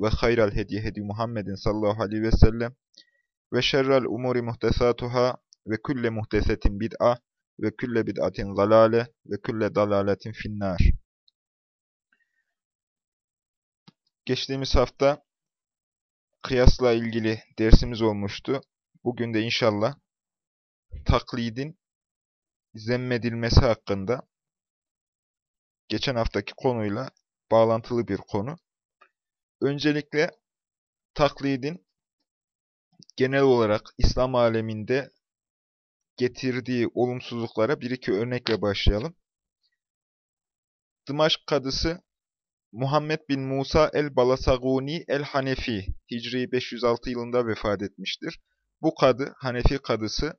ve hayral hediye hedi Muhammedin sallallahu aleyhi ve sellem ve şerrel umuri muhtesatuhâ ve külle muhtesetin bid'a ve külle bid'atin zalale ve külle dalaletin finnâr. Geçtiğimiz hafta kıyasla ilgili dersimiz olmuştu. Bugün de inşallah taklidin zemmedilmesi hakkında geçen haftaki konuyla bağlantılı bir konu. Öncelikle taklidin genel olarak İslam aleminde getirdiği olumsuzluklara bir iki örnekle başlayalım. Dımaşk kadısı Muhammed bin Musa el-Balasaguni el-Hanefi Hicri 506 yılında vefat etmiştir. Bu kadı, Hanefi kadısı,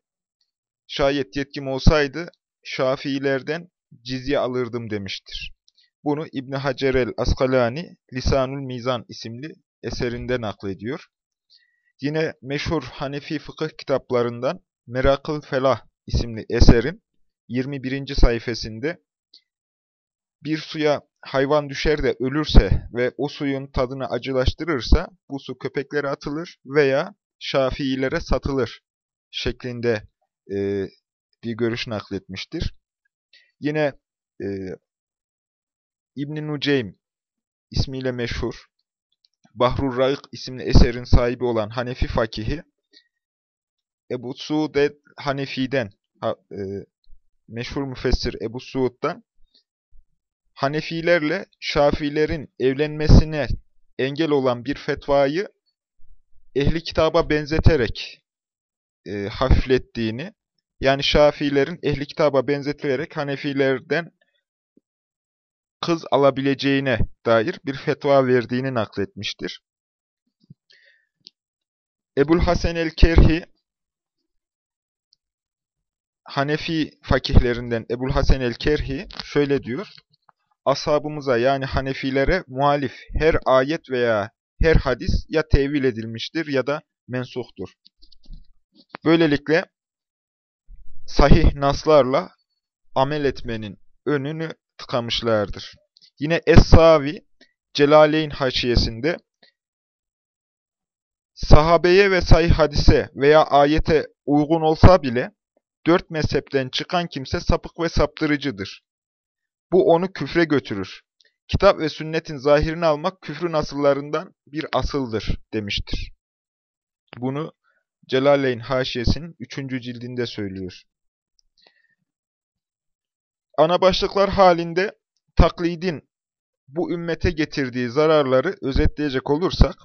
şayet yetkim olsaydı Şafiilerden cizye alırdım demiştir. Bunu İbn Hacer el-Askalani Lisanul Mizan isimli eserinde naklediyor. Yine meşhur Hanefi fıkıh kitaplarından Merakıl Felah isimli eserin 21. sayfasında bir suya hayvan düşer de ölürse ve o suyun tadını acılaştırırsa bu su köpeklere atılır veya şafiilere satılır şeklinde e, bir görüş nakletmiştir. Yine e, İbn-i Nuceym ismiyle meşhur, Bahrur Raik isimli eserin sahibi olan Hanefi fakihi, Ebu Suud Hanefi'den, ha, e, meşhur müfessir Ebu Suud'dan, Hanefilerle Şafilerin evlenmesine engel olan bir fetvayı ehli kitaba benzeterek e, hafiflettiğini, yani Şafilerin ehli kitaba benzetilerek Hanefilerden kız alabileceğine dair bir fetva verdiğini nakletmiştir. Ebul Hasan el-Kerhi, Hanefi fakihlerinden Ebul Hasan el-Kerhi şöyle diyor. Ashabımıza yani Hanefilere muhalif her ayet veya her hadis ya tevil edilmiştir ya da mensuhtur. Böylelikle sahih naslarla amel etmenin önünü tıkamışlardır. Yine Es-Savi, Celaleyn haşiyesinde, sahabeye ve sahih hadise veya ayete uygun olsa bile, dört mezhepten çıkan kimse sapık ve saptırıcıdır. Bu onu küfre götürür. Kitap ve sünnetin zahirini almak küfrün asıllarından bir asıldır demiştir. Bunu Celaleyn haşiyesinin üçüncü cildinde söylüyor. Ana başlıklar halinde taklidin bu ümmete getirdiği zararları özetleyecek olursak,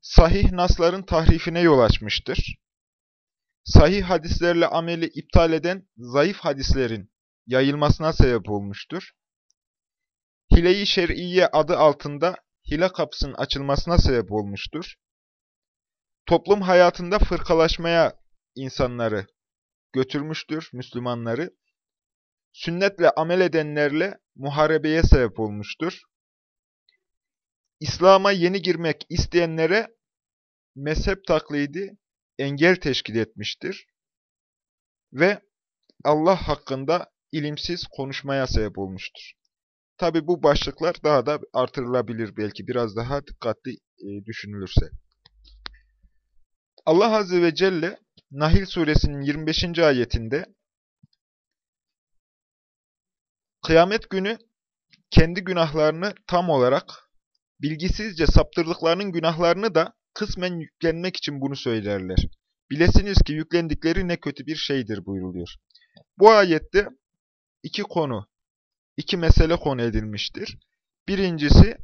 sahih nasların tahrifine yol açmıştır. Sahih hadislerle ameli iptal eden zayıf hadislerin yayılmasına sebep olmuştur. Hile-i şer'iye adı altında hile kapısının açılmasına sebep olmuştur. Toplum hayatında fırkalaşmaya insanları götürmüştür, Müslümanları sünnetle amel edenlerle muharebeye sebep olmuştur. İslam'a yeni girmek isteyenlere mezhep taklidi engel teşkil etmiştir. Ve Allah hakkında ilimsiz konuşmaya sebep olmuştur. Tabi bu başlıklar daha da artırılabilir belki biraz daha dikkatli e, düşünülürse. Allah Azze ve Celle Nahil suresinin 25. ayetinde Kıyamet günü kendi günahlarını tam olarak, bilgisizce saptırdıklarının günahlarını da kısmen yüklenmek için bunu söylerler. Bilesiniz ki yüklendikleri ne kötü bir şeydir buyuruluyor. Bu ayette iki konu, iki mesele konu edilmiştir. Birincisi,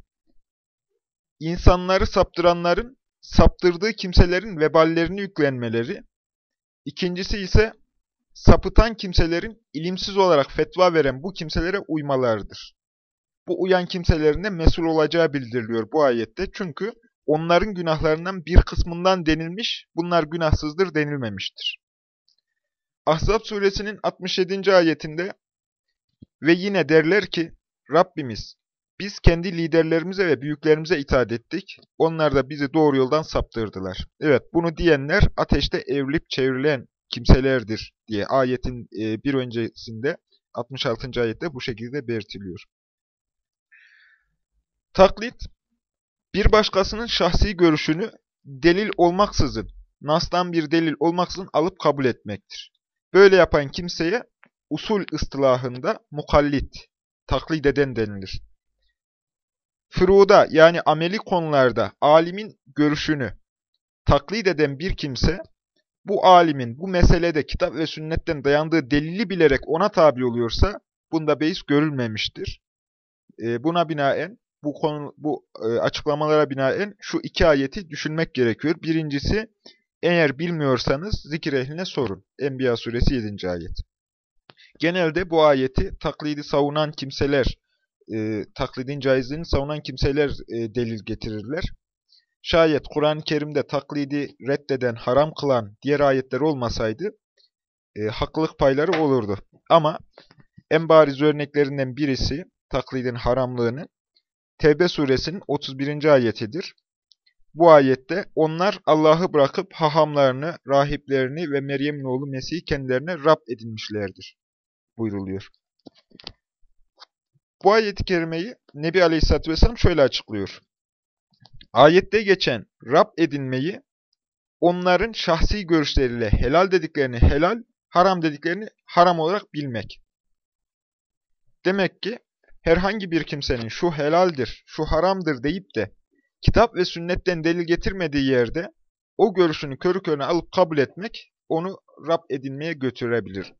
insanları saptıranların, saptırdığı kimselerin veballerini yüklenmeleri. İkincisi ise, sapıtan kimselerin ilimsiz olarak fetva veren bu kimselere uymalarıdır. Bu uyan kimselerin de mesul olacağı bildiriliyor bu ayette. Çünkü onların günahlarından bir kısmından denilmiş, bunlar günahsızdır denilmemiştir. Ahzab suresinin 67. ayetinde ve yine derler ki, Rabbimiz, biz kendi liderlerimize ve büyüklerimize itaat ettik, onlar da bizi doğru yoldan saptırdılar. Evet, bunu diyenler ateşte evrilip çevrilen kimselerdir diye ayetin e, bir öncesinde 66. ayette bu şekilde belirtiliyor. Taklit, bir başkasının şahsi görüşünü delil olmaksızın, nastan bir delil olmaksızın alıp kabul etmektir. Böyle yapan kimseye usul ıstılahında mukallit, taklit eden denilir. Fıruda yani ameli konularda alimin görüşünü taklit eden bir kimse, bu alimin bu meselede kitap ve sünnetten dayandığı delili bilerek ona tabi oluyorsa, bunda beis görülmemiştir. E, buna binaen, bu konu bu e, açıklamalara binaen şu iki ayeti düşünmek gerekiyor. Birincisi, eğer bilmiyorsanız zikir ehline sorun. Enbiya suresi 7. ayet. Genelde bu ayeti taklidi savunan kimseler, e, taklidin caizliğini savunan kimseler e, delil getirirler. Şayet Kur'an-ı Kerim'de taklidi reddeden, haram kılan diğer ayetler olmasaydı e, haklılık payları olurdu. Ama en bariz örneklerinden birisi taklidin haramlığını Tevbe suresinin 31. ayetidir. Bu ayette onlar Allah'ı bırakıp hahamlarını, rahiplerini ve Meryem'in oğlu Mesih'i kendilerine Rab edinmişlerdir buyruluyor. Bu ayet-i kerimeyi Nebi Aleyhisselatü Vesselam şöyle açıklıyor. Ayette geçen Rab edinmeyi onların şahsi görüşleriyle helal dediklerini helal, haram dediklerini haram olarak bilmek. Demek ki herhangi bir kimsenin şu helaldir, şu haramdır deyip de kitap ve sünnetten delil getirmediği yerde o görüşünü körü körüne alıp kabul etmek onu Rab edinmeye götürebilir.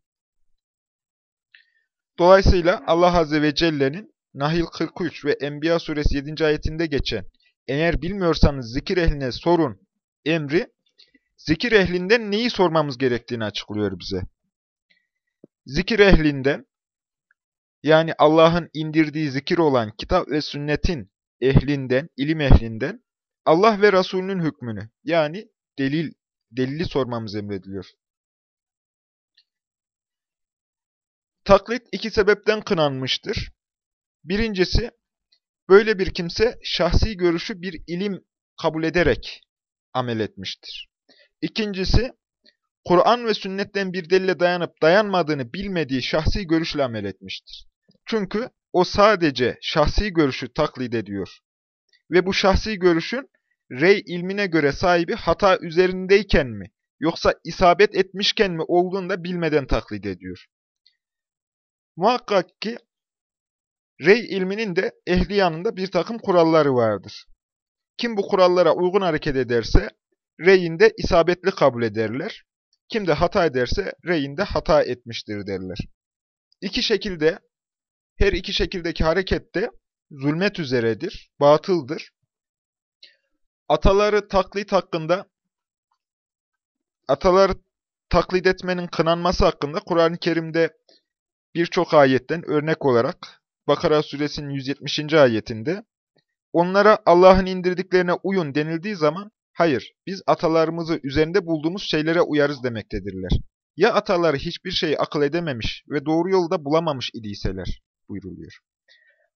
Dolayısıyla Allah Azze ve Celle'nin Nahil 43 ve Enbiya suresi 7. ayetinde geçen eğer bilmiyorsanız zikir ehline sorun emri zikir ehlinden neyi sormamız gerektiğini açıklıyor bize. Zikir ehlinden yani Allah'ın indirdiği zikir olan kitap ve sünnetin ehlinden, ilim ehlinden Allah ve Resulünün hükmünü yani delil delili sormamız emrediliyor. Taklit iki sebepten kınanmıştır. Birincisi, böyle bir kimse şahsi görüşü bir ilim kabul ederek amel etmiştir. İkincisi, Kur'an ve sünnetten bir delile dayanıp dayanmadığını bilmediği şahsi görüşle amel etmiştir. Çünkü o sadece şahsi görüşü taklit ediyor. Ve bu şahsi görüşün rey ilmine göre sahibi hata üzerindeyken mi, yoksa isabet etmişken mi olduğunu da bilmeden taklit ediyor. Muhakkak ki rey ilminin de ehli yanında bir takım kuralları vardır. Kim bu kurallara uygun hareket ederse reyinde isabetli kabul ederler. Kim de hata ederse reyinde hata etmiştir derler. İki şekilde, her iki şekildeki harekette zulmet üzeredir, batıldır. Ataları taklit hakkında, ataları taklit etmenin kınanması hakkında Kur'an-ı Kerim'de birçok ayetten örnek olarak Bakara suresinin 170. ayetinde onlara Allah'ın indirdiklerine uyun denildiği zaman hayır biz atalarımızı üzerinde bulduğumuz şeylere uyarız demektedirler. Ya ataları hiçbir şeyi akıl edememiş ve doğru yolu da bulamamış idiyseler buyruluyor.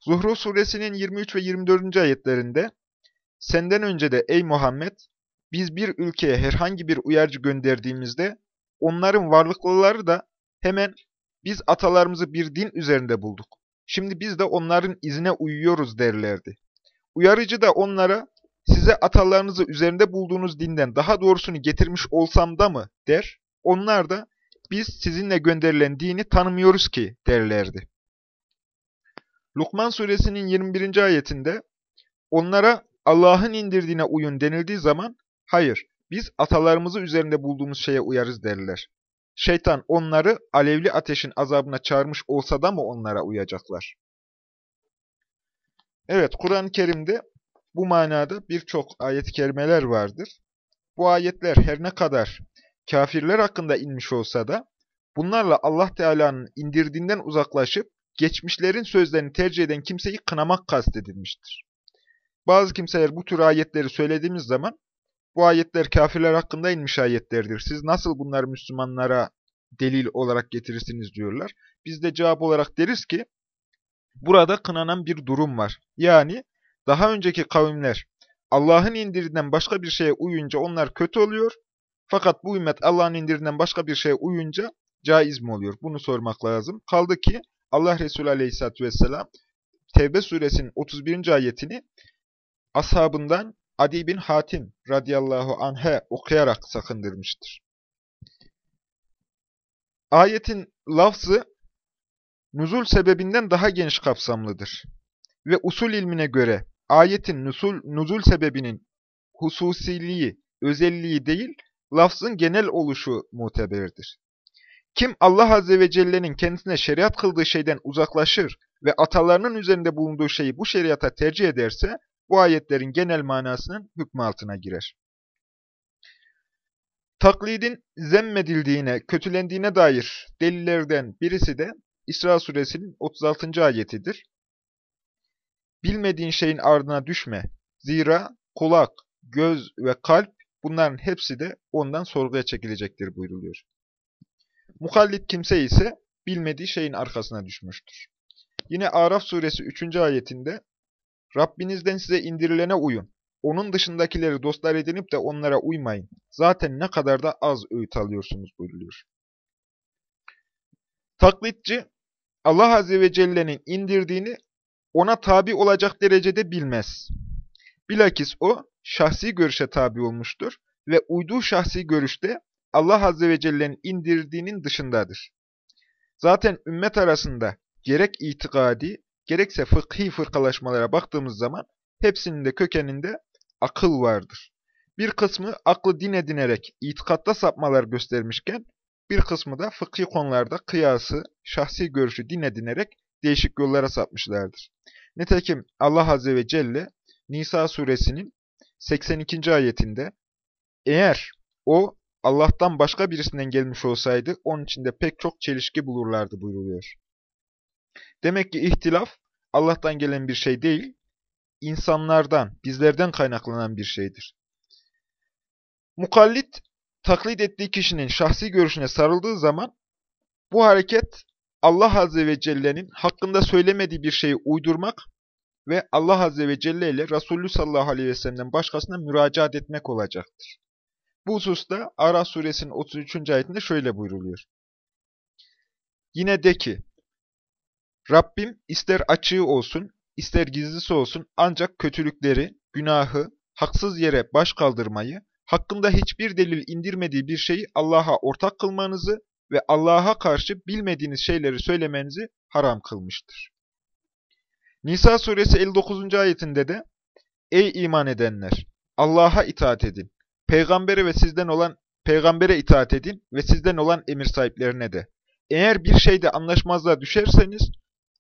Zuhru suresinin 23 ve 24. ayetlerinde senden önce de ey Muhammed biz bir ülkeye herhangi bir uyarıcı gönderdiğimizde onların varlıklıları da hemen biz atalarımızı bir din üzerinde bulduk. Şimdi biz de onların izine uyuyoruz derlerdi. Uyarıcı da onlara size atalarınızı üzerinde bulduğunuz dinden daha doğrusunu getirmiş olsam da mı der. Onlar da biz sizinle gönderilen dini tanımıyoruz ki derlerdi. Lukman suresinin 21. ayetinde onlara Allah'ın indirdiğine uyun denildiği zaman hayır biz atalarımızı üzerinde bulduğumuz şeye uyarız derler. Şeytan onları alevli ateşin azabına çağırmış olsa da mı onlara uyacaklar? Evet, Kur'an-ı Kerim'de bu manada birçok ayet-i kerimeler vardır. Bu ayetler her ne kadar kafirler hakkında inmiş olsa da, bunlarla Allah Teala'nın indirdiğinden uzaklaşıp, geçmişlerin sözlerini tercih eden kimseyi kınamak kastedilmiştir. bazı kimseler bu tür ayetleri söylediğimiz zaman bu ayetler kafirler hakkında inmiş ayetlerdir. Siz nasıl bunları Müslümanlara delil olarak getirirsiniz diyorlar. Biz de cevap olarak deriz ki burada kınanan bir durum var. Yani daha önceki kavimler Allah'ın indirinden başka bir şeye uyunca onlar kötü oluyor. Fakat bu ümmet Allah'ın indirinden başka bir şeye uyunca caiz mi oluyor? Bunu sormak lazım. Kaldı ki Allah Resulü Aleyhisselatü Vesselam Tevbe suresinin 31. ayetini ashabından Adi bin Hatim radıyallahu anh'e okuyarak sakındırmıştır. Ayetin lafzı nuzul sebebinden daha geniş kapsamlıdır. Ve usul ilmine göre ayetin nuzul, nuzul sebebinin hususiliği, özelliği değil, lafzın genel oluşu muteberdir. Kim Allah Azze ve Celle'nin kendisine şeriat kıldığı şeyden uzaklaşır ve atalarının üzerinde bulunduğu şeyi bu şeriata tercih ederse, bu ayetlerin genel manasının hükmü altına girer. Taklidin zemmedildiğine, kötülendiğine dair delillerden birisi de İsra suresinin 36. ayetidir. Bilmediğin şeyin ardına düşme. Zira kulak, göz ve kalp bunların hepsi de ondan sorguya çekilecektir buyruluyor. Mukallit kimse ise bilmediği şeyin arkasına düşmüştür. Yine Araf suresi 3. ayetinde Rabbinizden size indirilene uyun. Onun dışındakileri dostlar edinip de onlara uymayın. Zaten ne kadar da az öğüt alıyorsunuz buyruluyor. Taklitçi, Allah Azze ve Celle'nin indirdiğini ona tabi olacak derecede bilmez. Bilakis o, şahsi görüşe tabi olmuştur ve uyduğu şahsi görüşte Allah Azze ve Celle'nin indirdiğinin dışındadır. Zaten ümmet arasında gerek itikadi, gerekse fıkhi fırkalaşmalara baktığımız zaman hepsinin de kökeninde akıl vardır. Bir kısmı aklı din edinerek itikatta sapmalar göstermişken, bir kısmı da fıkhi konularda kıyası, şahsi görüşü din edinerek değişik yollara sapmışlardır. Nitekim Allah Azze ve Celle Nisa suresinin 82. ayetinde eğer o Allah'tan başka birisinden gelmiş olsaydı onun içinde pek çok çelişki bulurlardı buyruluyor. Demek ki ihtilaf Allah'tan gelen bir şey değil, insanlardan, bizlerden kaynaklanan bir şeydir. Mukallit, taklit ettiği kişinin şahsi görüşüne sarıldığı zaman bu hareket Allah Azze ve Celle'nin hakkında söylemediği bir şeyi uydurmak ve Allah Azze ve Celle ile Resulü sallallahu aleyhi ve sellem'den başkasına müracaat etmek olacaktır. Bu hususta Ara suresinin 33. ayetinde şöyle buyruluyor. Yine de ki, Rabbim ister açığı olsun, ister gizlisi olsun ancak kötülükleri, günahı, haksız yere baş kaldırmayı, hakkında hiçbir delil indirmediği bir şeyi Allah'a ortak kılmanızı ve Allah'a karşı bilmediğiniz şeyleri söylemenizi haram kılmıştır. Nisa suresi 59. ayetinde de Ey iman edenler! Allah'a itaat edin. Peygambere ve sizden olan peygambere itaat edin ve sizden olan emir sahiplerine de. Eğer bir şeyde anlaşmazlığa düşerseniz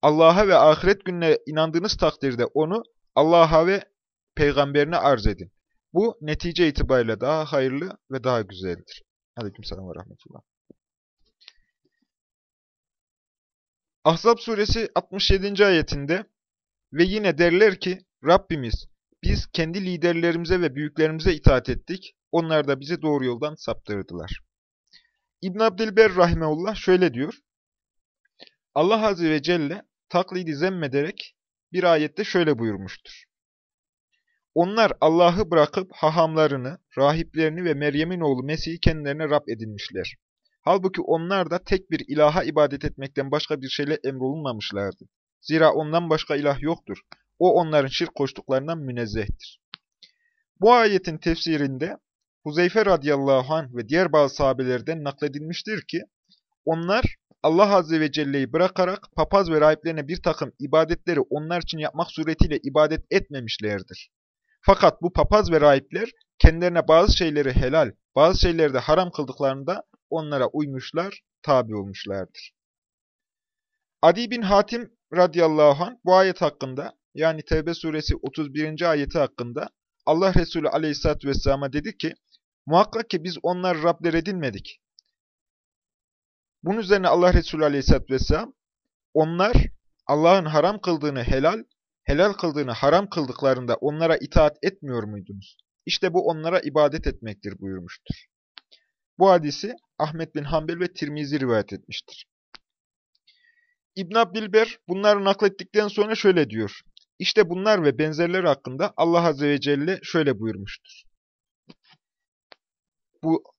Allah'a ve ahiret gününe inandığınız takdirde onu Allah'a ve peygamberine arz edin. Bu netice itibariyle daha hayırlı ve daha güzeldir. Aleykümselam ve rahmetullah. Ahzab suresi 67. ayetinde ve yine derler ki Rabbimiz biz kendi liderlerimize ve büyüklerimize itaat ettik. Onlar da bizi doğru yoldan saptırdılar. İbn Abdülber rahimeullah şöyle diyor. Allah Azze ve Celle taklidi zemmederek bir ayette şöyle buyurmuştur. Onlar Allah'ı bırakıp hahamlarını, rahiplerini ve Meryem'in oğlu Mesih'i kendilerine Rab edinmişler. Halbuki onlar da tek bir ilaha ibadet etmekten başka bir şeyle emrolunmamışlardı. Zira ondan başka ilah yoktur. O onların şirk koştuklarından münezzehtir. Bu ayetin tefsirinde Huzeyfe radıyallahu anh ve diğer bazı sahabelerden nakledilmiştir ki, onlar Allah Azze ve Celle'yi bırakarak papaz ve rahiplerine bir takım ibadetleri onlar için yapmak suretiyle ibadet etmemişlerdir. Fakat bu papaz ve rahipler kendilerine bazı şeyleri helal, bazı şeyleri de haram kıldıklarında onlara uymuşlar, tabi olmuşlardır. Adi bin Hatim radıyallahu anh bu ayet hakkında yani Tevbe suresi 31. ayeti hakkında Allah Resulü aleyhissalatü vesselam'a dedi ki muhakkak ki biz onları Rabler edinmedik. Bunun üzerine Allah Resulü aleyhissalatü vesselam onlar Allah'ın haram kıldığını helal, helal kıldığını haram kıldıklarında onlara itaat etmiyor muydunuz? İşte bu onlara ibadet etmektir buyurmuştur. Bu hadisi Ahmet bin Hanbel ve Tirmizi rivayet etmiştir. İbn Abdilber bunları naklettikten sonra şöyle diyor. İşte bunlar ve benzerler hakkında Allah Azze ve Celle şöyle buyurmuştur. Bu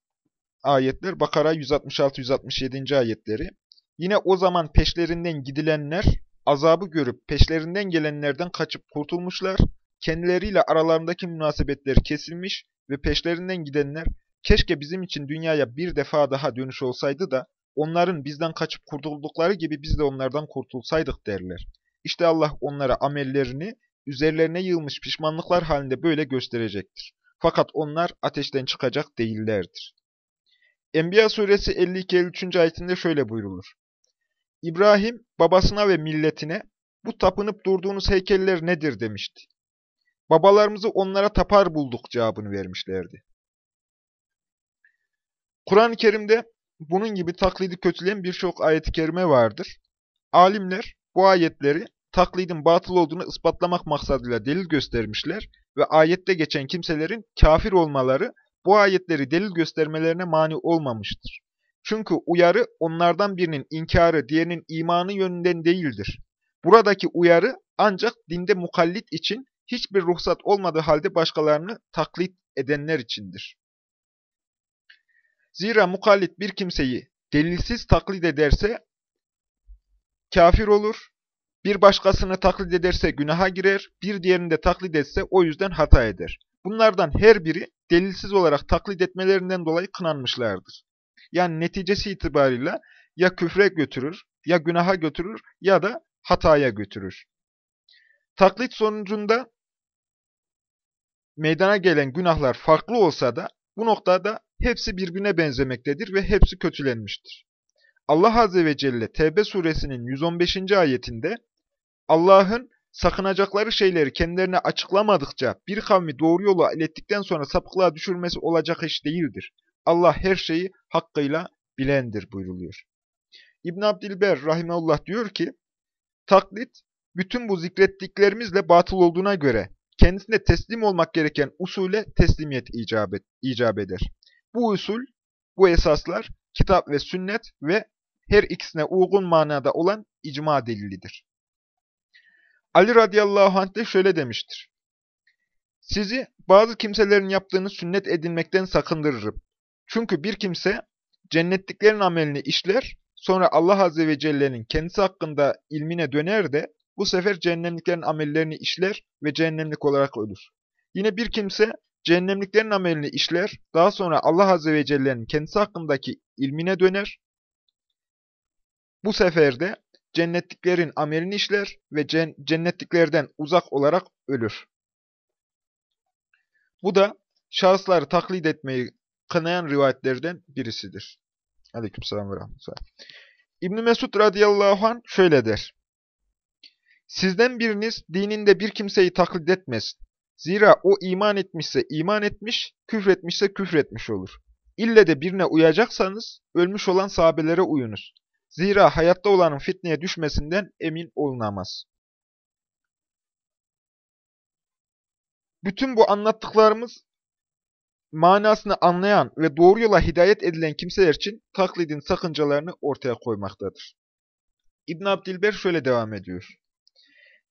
ayetler Bakara 166-167. ayetleri. Yine o zaman peşlerinden gidilenler azabı görüp peşlerinden gelenlerden kaçıp kurtulmuşlar, kendileriyle aralarındaki münasebetler kesilmiş ve peşlerinden gidenler keşke bizim için dünyaya bir defa daha dönüş olsaydı da onların bizden kaçıp kurtuldukları gibi biz de onlardan kurtulsaydık derler. İşte Allah onlara amellerini üzerlerine yığılmış pişmanlıklar halinde böyle gösterecektir. Fakat onlar ateşten çıkacak değillerdir. Enbiya suresi 52-53. ayetinde şöyle buyrulur. İbrahim babasına ve milletine bu tapınıp durduğunuz heykeller nedir demişti. Babalarımızı onlara tapar bulduk cevabını vermişlerdi. Kur'an-ı Kerim'de bunun gibi taklidi kötüleyen birçok ayet-i kerime vardır. Alimler bu ayetleri taklidin batıl olduğunu ispatlamak maksadıyla delil göstermişler ve ayette geçen kimselerin kafir olmaları bu ayetleri delil göstermelerine mani olmamıştır. Çünkü uyarı onlardan birinin inkarı, diğerinin imanı yönünden değildir. Buradaki uyarı ancak dinde mukallit için hiçbir ruhsat olmadığı halde başkalarını taklit edenler içindir. Zira mukallit bir kimseyi delilsiz taklit ederse kafir olur, bir başkasını taklit ederse günaha girer, bir diğerini de taklit etse o yüzden hata eder. Bunlardan her biri delilsiz olarak taklit etmelerinden dolayı kınanmışlardır. Yani neticesi itibarıyla ya küfre götürür, ya günaha götürür ya da hataya götürür. Taklit sonucunda meydana gelen günahlar farklı olsa da bu noktada hepsi birbirine benzemektedir ve hepsi kötülenmiştir. Allah Azze ve Celle Tevbe suresinin 115. ayetinde Allah'ın sakınacakları şeyleri kendilerine açıklamadıkça bir kavmi doğru yola ilettikten sonra sapıklığa düşürmesi olacak iş değildir. Allah her şeyi hakkıyla bilendir buyruluyor. İbn Abdilber rahimeullah diyor ki, taklit bütün bu zikrettiklerimizle batıl olduğuna göre kendisine teslim olmak gereken usule teslimiyet icap, et, icap eder. Bu usul, bu esaslar kitap ve sünnet ve her ikisine uygun manada olan icma delilidir. Ali radıyallahu anh de şöyle demiştir. Sizi bazı kimselerin yaptığını sünnet edinmekten sakındırırım. Çünkü bir kimse cennetliklerin amelini işler, sonra Allah Azze ve Celle'nin kendisi hakkında ilmine döner de bu sefer cehennemliklerin amellerini işler ve cehennemlik olarak ölür. Yine bir kimse cehennemliklerin amelini işler, daha sonra Allah Azze ve Celle'nin kendisi hakkındaki ilmine döner. Bu sefer de cennetliklerin amelini işler ve cennetliklerden uzak olarak ölür. Bu da şahısları taklit etmeyi kınayan rivayetlerden birisidir. Aleykümselam ve rahmetullah. İbn Mesud radıyallahu anh şöyle der. Sizden biriniz dininde bir kimseyi taklit etmesin. Zira o iman etmişse iman etmiş, küfretmişse küfretmiş olur. İlle de birine uyacaksanız ölmüş olan sahabelere uyunuz. Zira hayatta olanın fitneye düşmesinden emin olunamaz. Bütün bu anlattıklarımız manasını anlayan ve doğru yola hidayet edilen kimseler için taklidin sakıncalarını ortaya koymaktadır. İbn Abdilber şöyle devam ediyor.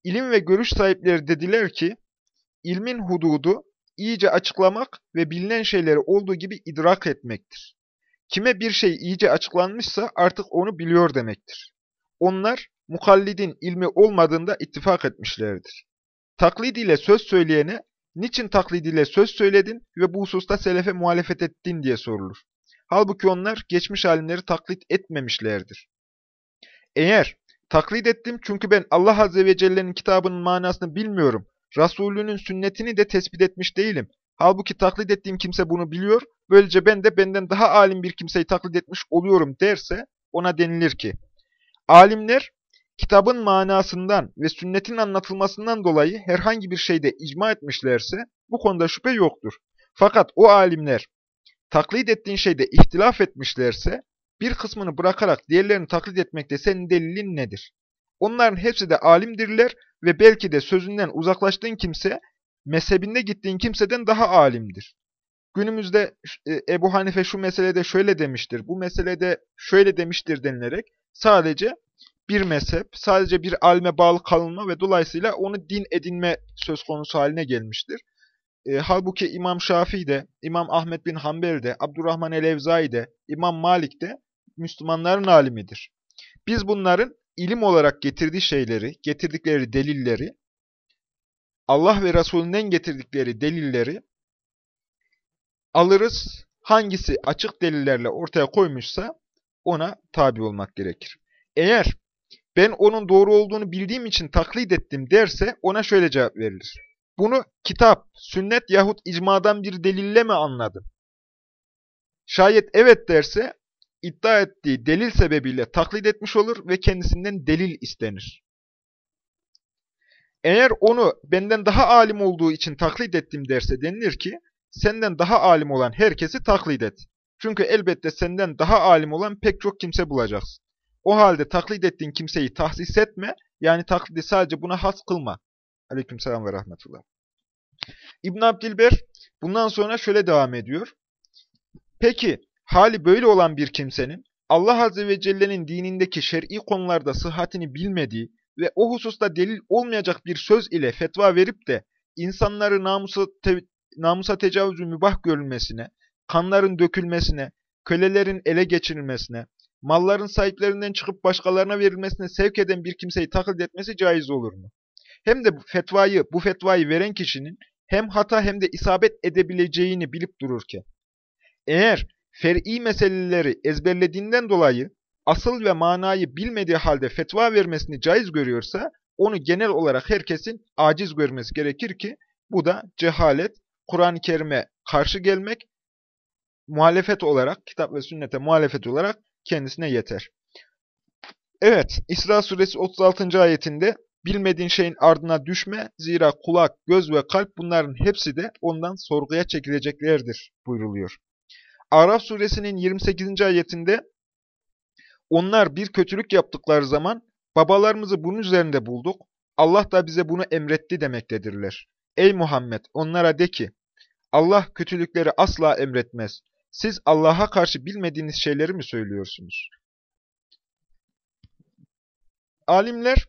İlim ve görüş sahipleri dediler ki, ilmin hududu iyice açıklamak ve bilinen şeyleri olduğu gibi idrak etmektir. Kime bir şey iyice açıklanmışsa artık onu biliyor demektir. Onlar mukallidin ilmi olmadığında ittifak etmişlerdir. Taklid ile söz söyleyene niçin taklid ile söz söyledin ve bu hususta selefe muhalefet ettin diye sorulur. Halbuki onlar geçmiş alimleri taklit etmemişlerdir. Eğer taklit ettim çünkü ben Allah Azze ve Celle'nin kitabının manasını bilmiyorum, Resulünün sünnetini de tespit etmiş değilim. Halbuki taklit ettiğim kimse bunu biliyor, böylece ben de benden daha alim bir kimseyi taklit etmiş oluyorum derse ona denilir ki, alimler kitabın manasından ve sünnetin anlatılmasından dolayı herhangi bir şeyde icma etmişlerse bu konuda şüphe yoktur. Fakat o alimler taklit ettiğin şeyde ihtilaf etmişlerse bir kısmını bırakarak diğerlerini taklit etmekte senin delilin nedir? Onların hepsi de alimdirler ve belki de sözünden uzaklaştığın kimse, mezhebinde gittiğin kimseden daha alimdir. Günümüzde e, Ebu Hanife şu meselede şöyle demiştir, bu meselede şöyle demiştir denilerek sadece bir mezhep, sadece bir alime bağlı kalınma ve dolayısıyla onu din edinme söz konusu haline gelmiştir. E, halbuki İmam Şafii de, İmam Ahmet bin Hanbel de, Abdurrahman el-Evzai de, İmam Malik de Müslümanların alimidir. Biz bunların ilim olarak getirdiği şeyleri, getirdikleri delilleri, Allah ve Resulünden getirdikleri delilleri alırız. Hangisi açık delillerle ortaya koymuşsa ona tabi olmak gerekir. Eğer ben onun doğru olduğunu bildiğim için taklit ettim derse ona şöyle cevap verilir. Bunu kitap, sünnet yahut icmadan bir delille mi anladın? Şayet evet derse iddia ettiği delil sebebiyle taklit etmiş olur ve kendisinden delil istenir. Eğer onu benden daha alim olduğu için taklit ettim derse denilir ki senden daha alim olan herkesi taklit et. Çünkü elbette senden daha alim olan pek çok kimse bulacaksın. O halde taklit ettiğin kimseyi tahsis etme, yani taklidi sadece buna has kılma. Aleykümselam ve rahmetullah. İbn Abdilber bundan sonra şöyle devam ediyor. Peki, hali böyle olan bir kimsenin, Allah Azze ve Celle'nin dinindeki şer'i konularda sıhhatini bilmediği ve o hususta delil olmayacak bir söz ile fetva verip de insanları namusa, te namusa tecavüzü mübah görülmesine, kanların dökülmesine, kölelerin ele geçirilmesine, malların sahiplerinden çıkıp başkalarına verilmesine sevk eden bir kimseyi taklit etmesi caiz olur mu? Hem de bu fetvayı, bu fetvayı veren kişinin hem hata hem de isabet edebileceğini bilip dururken. Eğer fer'i meseleleri ezberlediğinden dolayı asıl ve manayı bilmediği halde fetva vermesini caiz görüyorsa, onu genel olarak herkesin aciz görmesi gerekir ki, bu da cehalet, Kur'an-ı Kerim'e karşı gelmek, muhalefet olarak, kitap ve sünnete muhalefet olarak kendisine yeter. Evet, İsra suresi 36. ayetinde bilmediğin şeyin ardına düşme, zira kulak, göz ve kalp bunların hepsi de ondan sorguya çekileceklerdir buyruluyor. Araf suresinin 28. ayetinde onlar bir kötülük yaptıkları zaman babalarımızı bunun üzerinde bulduk, Allah da bize bunu emretti demektedirler. Ey Muhammed onlara de ki, Allah kötülükleri asla emretmez. Siz Allah'a karşı bilmediğiniz şeyleri mi söylüyorsunuz? Alimler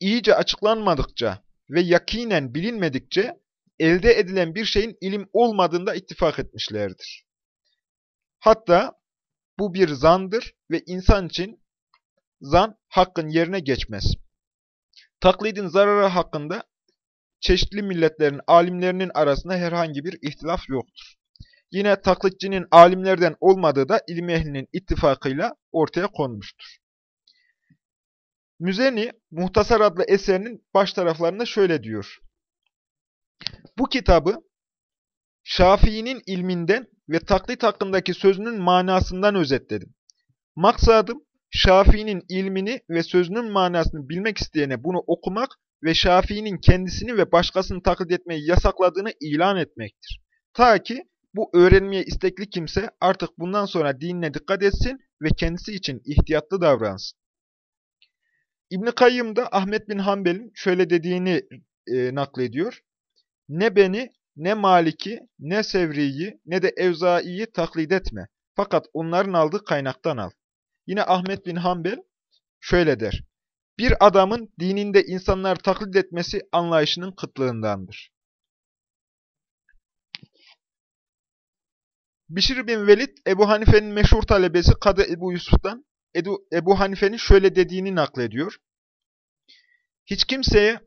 iyice açıklanmadıkça ve yakinen bilinmedikçe elde edilen bir şeyin ilim olmadığında ittifak etmişlerdir. Hatta bu bir zandır ve insan için zan hakkın yerine geçmez. Taklidin zararı hakkında çeşitli milletlerin alimlerinin arasında herhangi bir ihtilaf yoktur. Yine taklitçinin alimlerden olmadığı da ilim ehlinin ittifakıyla ortaya konmuştur. Müzeni, Muhtasar adlı eserinin baş taraflarında şöyle diyor. Bu kitabı Şafii'nin ilminden ve taklit hakkındaki sözünün manasından özetledim. Maksadım, Şafii'nin ilmini ve sözünün manasını bilmek isteyene bunu okumak ve Şafii'nin kendisini ve başkasını taklit etmeyi yasakladığını ilan etmektir. Ta ki bu öğrenmeye istekli kimse artık bundan sonra dinine dikkat etsin ve kendisi için ihtiyatlı davransın. İbn-i Kayyım da Ahmet bin Hanbel'in şöyle dediğini e, naklediyor. Ne beni, ne Malik'i, ne Sevri'yi, ne de Evzai'yi taklit etme. Fakat onların aldığı kaynaktan al. Yine Ahmet bin Hanbel şöyle der. Bir adamın dininde insanlar taklit etmesi anlayışının kıtlığındandır. Bişir bin Velid, Ebu Hanife'nin meşhur talebesi Kadı Ebu Yusuf'tan Ebu, Ebu Hanife'nin şöyle dediğini naklediyor. Hiç kimseye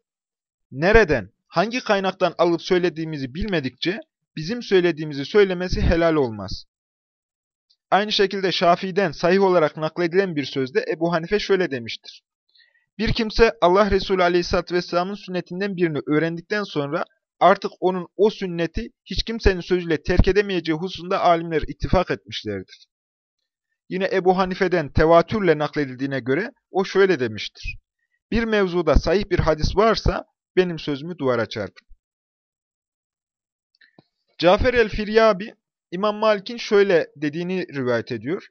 nereden, hangi kaynaktan alıp söylediğimizi bilmedikçe bizim söylediğimizi söylemesi helal olmaz. Aynı şekilde Şafii'den sahih olarak nakledilen bir sözde Ebu Hanife şöyle demiştir. Bir kimse Allah Resulü Aleyhisselatü Vesselam'ın sünnetinden birini öğrendikten sonra artık onun o sünneti hiç kimsenin sözüyle terk edemeyeceği hususunda alimler ittifak etmişlerdir. Yine Ebu Hanife'den tevatürle nakledildiğine göre o şöyle demiştir. Bir mevzuda sahih bir hadis varsa benim sözümü duvara çarpın. Cafer el-Firyabi İmam Malik'in şöyle dediğini rivayet ediyor.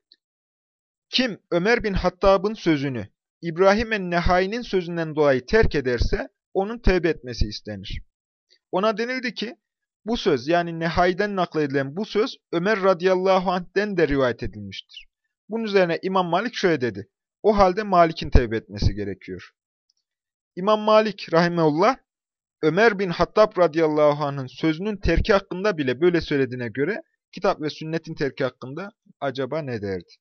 Kim Ömer bin Hattab'ın sözünü İbrahim en-Nehai'nin sözünden dolayı terk ederse onun tevbe etmesi istenir. Ona denildi ki bu söz yani Nehai'den nakledilen bu söz Ömer radıyallahu anh'den de rivayet edilmiştir. Bunun üzerine İmam Malik şöyle dedi. O halde Malik'in tevbe etmesi gerekiyor. İmam Malik rahimeullah Ömer bin Hattab radıyallahu anh'ın sözünün terki hakkında bile böyle söylediğine göre kitap ve sünnetin terki hakkında acaba ne derdi?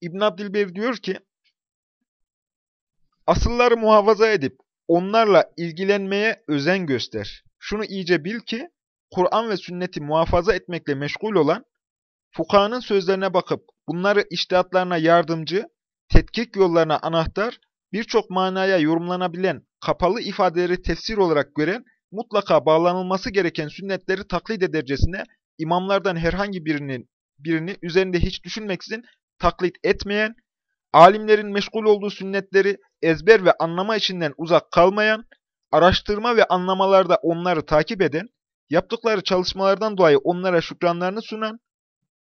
İbn Abdülbev diyor ki asılları muhafaza edip onlarla ilgilenmeye özen göster. Şunu iyice bil ki Kur'an ve sünneti muhafaza etmekle meşgul olan fukahanın sözlerine bakıp bunları iştihatlarına yardımcı, tetkik yollarına anahtar, birçok manaya yorumlanabilen kapalı ifadeleri tefsir olarak gören, mutlaka bağlanılması gereken sünnetleri taklit edercesine imamlardan herhangi birinin birini üzerinde hiç düşünmeksizin taklit etmeyen, alimlerin meşgul olduğu sünnetleri ezber ve anlama içinden uzak kalmayan, araştırma ve anlamalarda onları takip eden, yaptıkları çalışmalardan dolayı onlara şükranlarını sunan,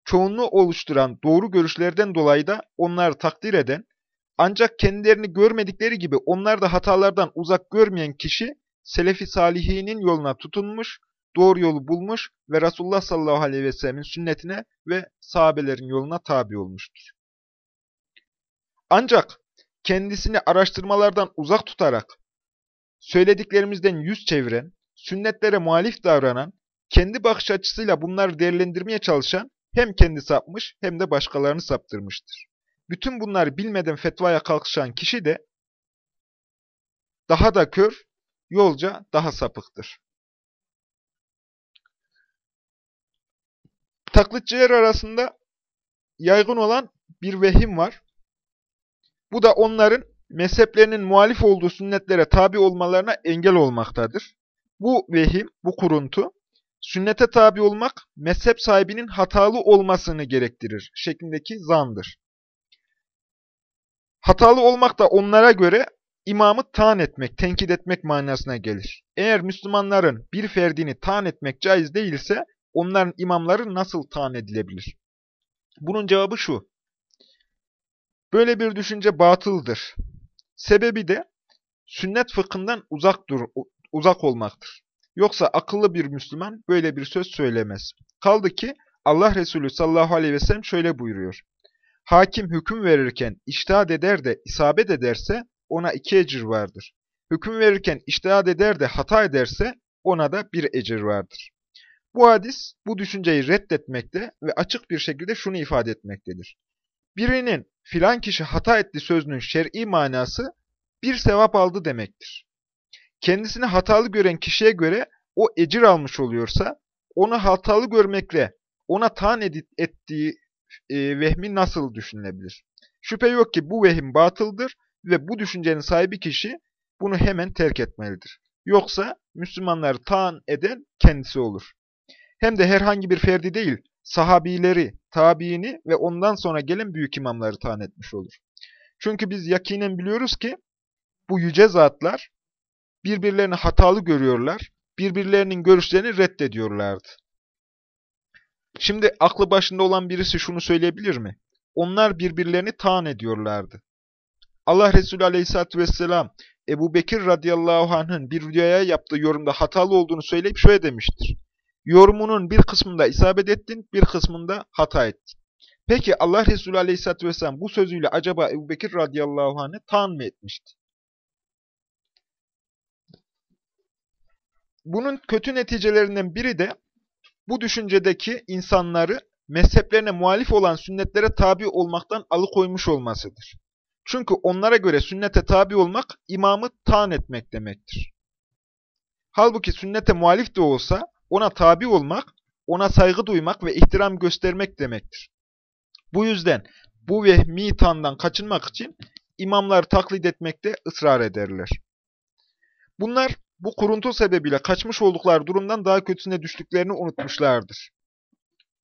çoğunluğu oluşturan doğru görüşlerden dolayı da onları takdir eden, ancak kendilerini görmedikleri gibi onlar da hatalardan uzak görmeyen kişi, Selefi Salihinin yoluna tutunmuş, doğru yolu bulmuş ve Resulullah sallallahu aleyhi ve sellemin sünnetine ve sahabelerin yoluna tabi olmuştur. Ancak kendisini araştırmalardan uzak tutarak, söylediklerimizden yüz çeviren, sünnetlere muhalif davranan, kendi bakış açısıyla bunları değerlendirmeye çalışan hem kendi sapmış hem de başkalarını saptırmıştır. Bütün bunları bilmeden fetvaya kalkışan kişi de daha da kör, yolca daha sapıktır. Taklitçiler arasında yaygın olan bir vehim var. Bu da onların mezheplerinin muhalif olduğu sünnetlere tabi olmalarına engel olmaktadır. Bu vehim, bu kuruntu, sünnete tabi olmak, mezhep sahibinin hatalı olmasını gerektirir şeklindeki zandır. Hatalı olmak da onlara göre imamı taan etmek, tenkit etmek manasına gelir. Eğer Müslümanların bir ferdini taan etmek caiz değilse, onların imamları nasıl taan edilebilir? Bunun cevabı şu. Böyle bir düşünce batıldır. Sebebi de sünnet fıkhından uzak, dur, uzak olmaktır. Yoksa akıllı bir Müslüman böyle bir söz söylemez. Kaldı ki Allah Resulü sallallahu aleyhi ve sellem şöyle buyuruyor. Hakim hüküm verirken iştihad eder de isabet ederse ona iki ecir vardır. Hüküm verirken iştihad eder de hata ederse ona da bir ecir vardır. Bu hadis bu düşünceyi reddetmekte ve açık bir şekilde şunu ifade etmektedir. Birinin filan kişi hata etti sözünün şer'i manası bir sevap aldı demektir. Kendisini hatalı gören kişiye göre o ecir almış oluyorsa, onu hatalı görmekle ona taan ettiği e, vehmi nasıl düşünülebilir? Şüphe yok ki bu vehim batıldır ve bu düşüncenin sahibi kişi bunu hemen terk etmelidir. Yoksa Müslümanları taan eden kendisi olur. Hem de herhangi bir ferdi değil, sahabileri, tabiini ve ondan sonra gelen büyük imamları taan etmiş olur. Çünkü biz yakinen biliyoruz ki bu yüce zatlar birbirlerini hatalı görüyorlar, birbirlerinin görüşlerini reddediyorlardı. Şimdi aklı başında olan birisi şunu söyleyebilir mi? Onlar birbirlerini taan ediyorlardı. Allah Resulü Aleyhisselatü vesselam Ebu Bekir radıyallahu anh'ın bir rüyaya yaptığı yorumda hatalı olduğunu söyleyip şöyle demiştir. Yorumunun bir kısmında isabet ettin, bir kısmında hata ettin. Peki Allah Resulü Aleyhisselatü vesselam bu sözüyle acaba Ebu Bekir radıyallahu anh'ı taan mı etmişti? Bunun kötü neticelerinden biri de bu düşüncedeki insanları mezheplerine muhalif olan sünnetlere tabi olmaktan alıkoymuş olmasıdır. Çünkü onlara göre sünnete tabi olmak imamı taan etmek demektir. Halbuki sünnete muhalif de olsa ona tabi olmak, ona saygı duymak ve ihtiram göstermek demektir. Bu yüzden bu vehmi tandan kaçınmak için imamları taklit etmekte ısrar ederler. Bunlar bu kuruntu sebebiyle kaçmış oldukları durumdan daha kötüsüne düştüklerini unutmuşlardır.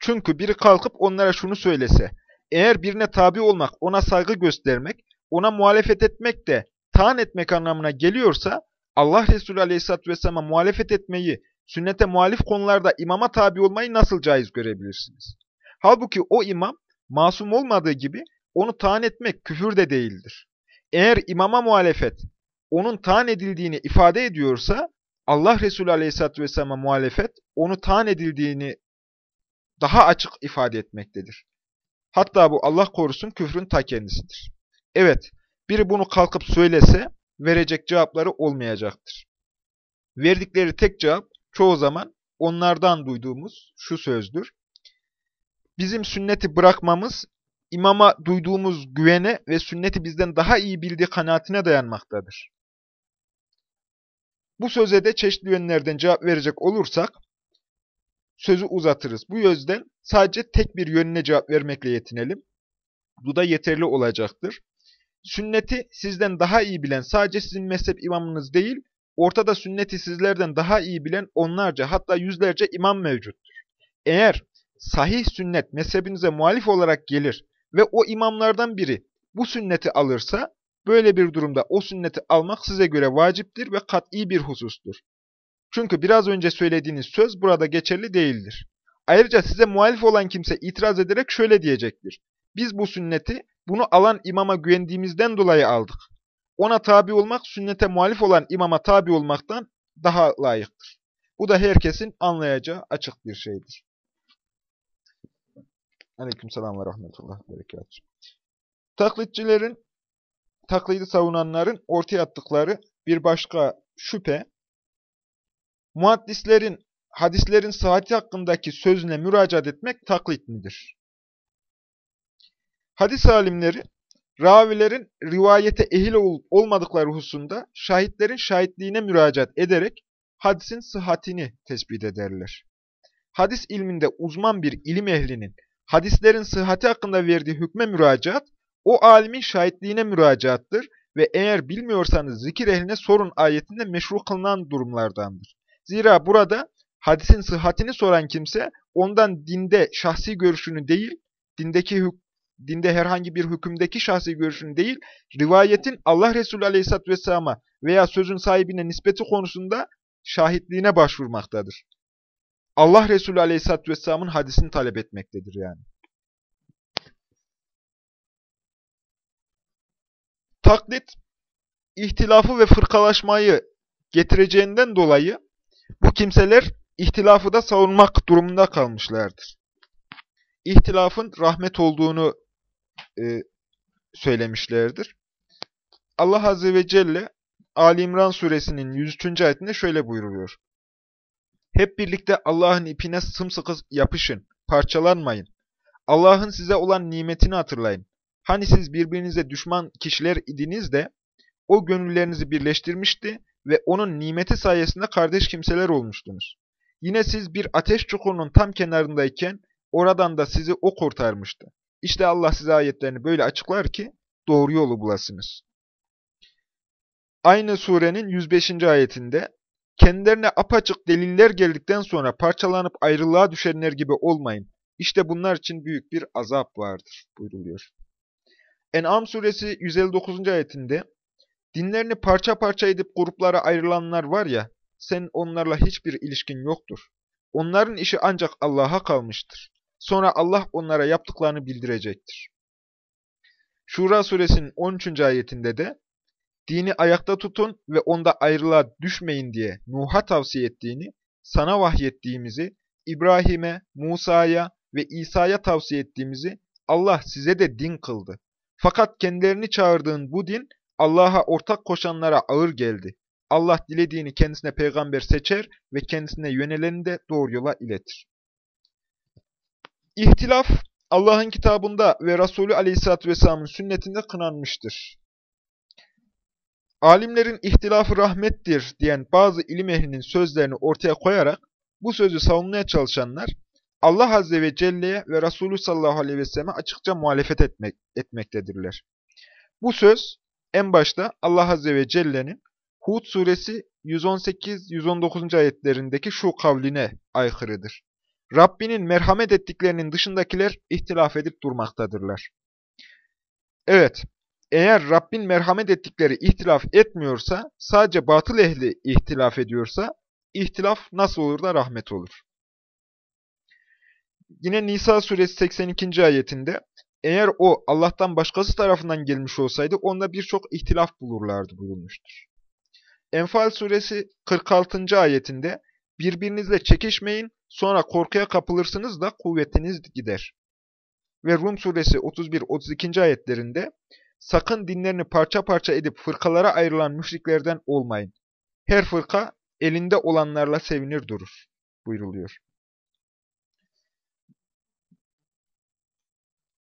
Çünkü biri kalkıp onlara şunu söylese, eğer birine tabi olmak, ona saygı göstermek, ona muhalefet etmek de taan etmek anlamına geliyorsa, Allah Resulü Aleyhisselatü Vesselam'a muhalefet etmeyi, sünnete muhalif konularda imama tabi olmayı nasıl caiz görebilirsiniz? Halbuki o imam, masum olmadığı gibi onu taan etmek küfür de değildir. Eğer imama muhalefet onun taan edildiğini ifade ediyorsa, Allah Resulü Aleyhisselatü Vesselam'a muhalefet onu taan edildiğini daha açık ifade etmektedir. Hatta bu Allah korusun küfrün ta kendisidir. Evet, biri bunu kalkıp söylese verecek cevapları olmayacaktır. Verdikleri tek cevap çoğu zaman onlardan duyduğumuz şu sözdür. Bizim sünneti bırakmamız imama duyduğumuz güvene ve sünneti bizden daha iyi bildiği kanaatine dayanmaktadır. Bu söze de çeşitli yönlerden cevap verecek olursak, sözü uzatırız. Bu yüzden sadece tek bir yönüne cevap vermekle yetinelim. Bu da yeterli olacaktır. Sünneti sizden daha iyi bilen sadece sizin mezhep imamınız değil, ortada sünneti sizlerden daha iyi bilen onlarca hatta yüzlerce imam mevcuttur. Eğer sahih sünnet mezhebinize muhalif olarak gelir ve o imamlardan biri bu sünneti alırsa, böyle bir durumda o sünneti almak size göre vaciptir ve kat'i bir husustur. Çünkü biraz önce söylediğiniz söz burada geçerli değildir. Ayrıca size muhalif olan kimse itiraz ederek şöyle diyecektir. Biz bu sünneti bunu alan imama güvendiğimizden dolayı aldık. Ona tabi olmak sünnete muhalif olan imama tabi olmaktan daha layıktır. Bu da herkesin anlayacağı açık bir şeydir. Aleykümselam ve rahmetullah berekatuhu. Taklitçilerin, taklidi savunanların ortaya attıkları bir başka şüphe, muhaddislerin hadislerin sıhhati hakkındaki sözüne müracaat etmek taklit midir? Hadis alimleri, ravilerin rivayete ehil ol olmadıkları hususunda şahitlerin şahitliğine müracaat ederek hadisin sıhhatini tespit ederler. Hadis ilminde uzman bir ilim ehlinin hadislerin sıhhati hakkında verdiği hükme müracaat, o alimin şahitliğine müracaattır ve eğer bilmiyorsanız zikir ehline sorun ayetinde meşru kılınan durumlardandır. Zira burada hadisin sıhhatini soran kimse ondan dinde şahsi görüşünü değil, dindeki dinde herhangi bir hükümdeki şahsi görüşünü değil, rivayetin Allah Resulü Aleyhisselatü Vesselam'a veya sözün sahibine nispeti konusunda şahitliğine başvurmaktadır. Allah Resulü Aleyhisselatü Vesselam'ın hadisini talep etmektedir yani. Taklit, ihtilafı ve fırkalaşmayı getireceğinden dolayı bu kimseler ihtilafı da savunmak durumunda kalmışlardır. İhtilafın rahmet olduğunu e, söylemişlerdir. Allah Azze ve Celle Ali İmran suresinin 103. ayetinde şöyle buyuruyor. Hep birlikte Allah'ın ipine sımsıkı yapışın, parçalanmayın. Allah'ın size olan nimetini hatırlayın. Hani siz birbirinize düşman kişiler idiniz de, o gönüllerinizi birleştirmişti ve onun nimeti sayesinde kardeş kimseler olmuştunuz. Yine siz bir ateş çukurunun tam kenarındayken, oradan da sizi o kurtarmıştı. İşte Allah size ayetlerini böyle açıklar ki, doğru yolu bulasınız. Aynı surenin 105. ayetinde, Kendilerine apaçık deliller geldikten sonra parçalanıp ayrılığa düşenler gibi olmayın. İşte bunlar için büyük bir azap vardır buyruluyor. En'am suresi 159. ayetinde dinlerini parça parça edip gruplara ayrılanlar var ya, sen onlarla hiçbir ilişkin yoktur. Onların işi ancak Allah'a kalmıştır. Sonra Allah onlara yaptıklarını bildirecektir. Şura suresinin 13. ayetinde de dini ayakta tutun ve onda ayrılığa düşmeyin diye Nuh'a tavsiye ettiğini, sana vahyettiğimizi, İbrahim'e, Musa'ya ve İsa'ya tavsiye ettiğimizi Allah size de din kıldı. Fakat kendilerini çağırdığın bu din Allah'a ortak koşanlara ağır geldi. Allah dilediğini kendisine peygamber seçer ve kendisine yöneleni de doğru yola iletir. İhtilaf Allah'ın kitabında ve Resulü Aleyhisselatü Vesselam'ın sünnetinde kınanmıştır. Alimlerin ihtilafı rahmettir diyen bazı ilim ehlinin sözlerini ortaya koyarak bu sözü savunmaya çalışanlar Allah Azze ve Celle'ye ve Resulü sallallahu aleyhi ve selleme açıkça muhalefet etmek, etmektedirler. Bu söz en başta Allah Azze ve Celle'nin Hud suresi 118-119. ayetlerindeki şu kavline aykırıdır. Rabbinin merhamet ettiklerinin dışındakiler ihtilaf edip durmaktadırlar. Evet, eğer Rabbin merhamet ettikleri ihtilaf etmiyorsa, sadece batıl ehli ihtilaf ediyorsa, ihtilaf nasıl olur da rahmet olur? Yine Nisa suresi 82. ayetinde, Eğer o Allah'tan başkası tarafından gelmiş olsaydı onda birçok ihtilaf bulurlardı buyurulmuştur. Enfal suresi 46. ayetinde birbirinizle çekişmeyin sonra korkuya kapılırsınız da kuvvetiniz gider. Ve Rum suresi 31-32. ayetlerinde sakın dinlerini parça parça edip fırkalara ayrılan müşriklerden olmayın. Her fırka elinde olanlarla sevinir durur buyruluyor.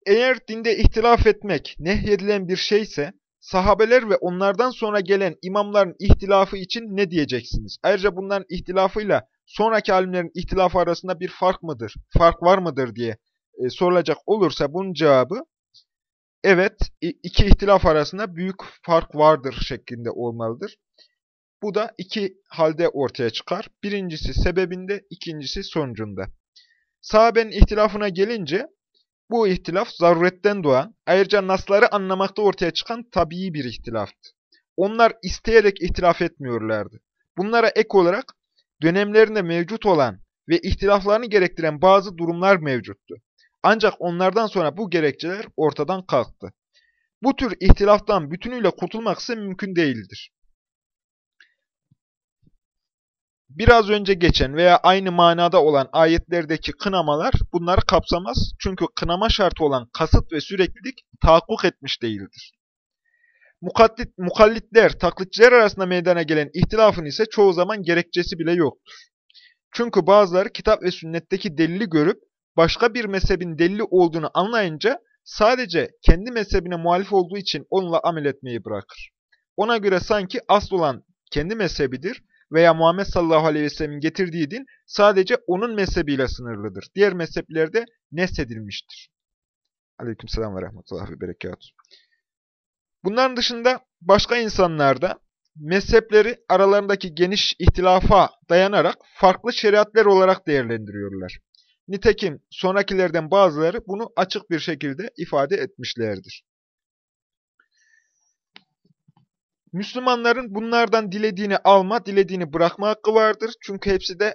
Eğer dinde ihtilaf etmek nehyedilen bir şeyse, sahabeler ve onlardan sonra gelen imamların ihtilafı için ne diyeceksiniz? Ayrıca bunların ihtilafıyla sonraki alimlerin ihtilafı arasında bir fark mıdır, fark var mıdır diye e, sorulacak olursa bunun cevabı, evet iki ihtilaf arasında büyük fark vardır şeklinde olmalıdır. Bu da iki halde ortaya çıkar. Birincisi sebebinde, ikincisi sonucunda. Sahabenin ihtilafına gelince, bu ihtilaf zaruretten doğan, ayrıca nasları anlamakta ortaya çıkan tabii bir ihtilaftı. Onlar isteyerek ihtilaf etmiyorlardı. Bunlara ek olarak dönemlerinde mevcut olan ve ihtilaflarını gerektiren bazı durumlar mevcuttu. Ancak onlardan sonra bu gerekçeler ortadan kalktı. Bu tür ihtilaftan bütünüyle kurtulmak ise mümkün değildir. Biraz önce geçen veya aynı manada olan ayetlerdeki kınamalar bunları kapsamaz. Çünkü kınama şartı olan kasıt ve süreklilik tahakkuk etmiş değildir. Mukadlit, mukallitler, taklitçiler arasında meydana gelen ihtilafın ise çoğu zaman gerekçesi bile yoktur. Çünkü bazıları kitap ve sünnetteki delili görüp başka bir mezhebin delili olduğunu anlayınca sadece kendi mezhebine muhalif olduğu için onunla amel etmeyi bırakır. Ona göre sanki asıl olan kendi mezhebidir veya Muhammed sallallahu aleyhi ve sellemin getirdiği din sadece onun mezhebiyle sınırlıdır. Diğer mezheplerde nesedilmiştir. Aleykümselam ve rahmetullah ve berekatuhu. Bunların dışında başka insanlar da mezhepleri aralarındaki geniş ihtilafa dayanarak farklı şeriatler olarak değerlendiriyorlar. Nitekim sonrakilerden bazıları bunu açık bir şekilde ifade etmişlerdir. Müslümanların bunlardan dilediğini alma, dilediğini bırakma hakkı vardır. Çünkü hepsi de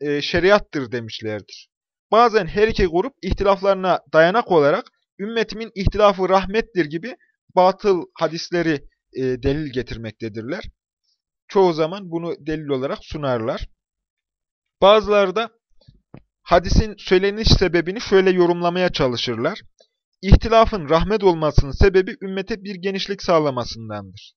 e, şeriattır demişlerdir. Bazen her iki grup ihtilaflarına dayanak olarak ümmetimin ihtilafı rahmettir gibi batıl hadisleri e, delil getirmektedirler. Çoğu zaman bunu delil olarak sunarlar. Bazıları da hadisin söyleniş sebebini şöyle yorumlamaya çalışırlar. İhtilafın rahmet olmasının sebebi ümmete bir genişlik sağlamasındandır.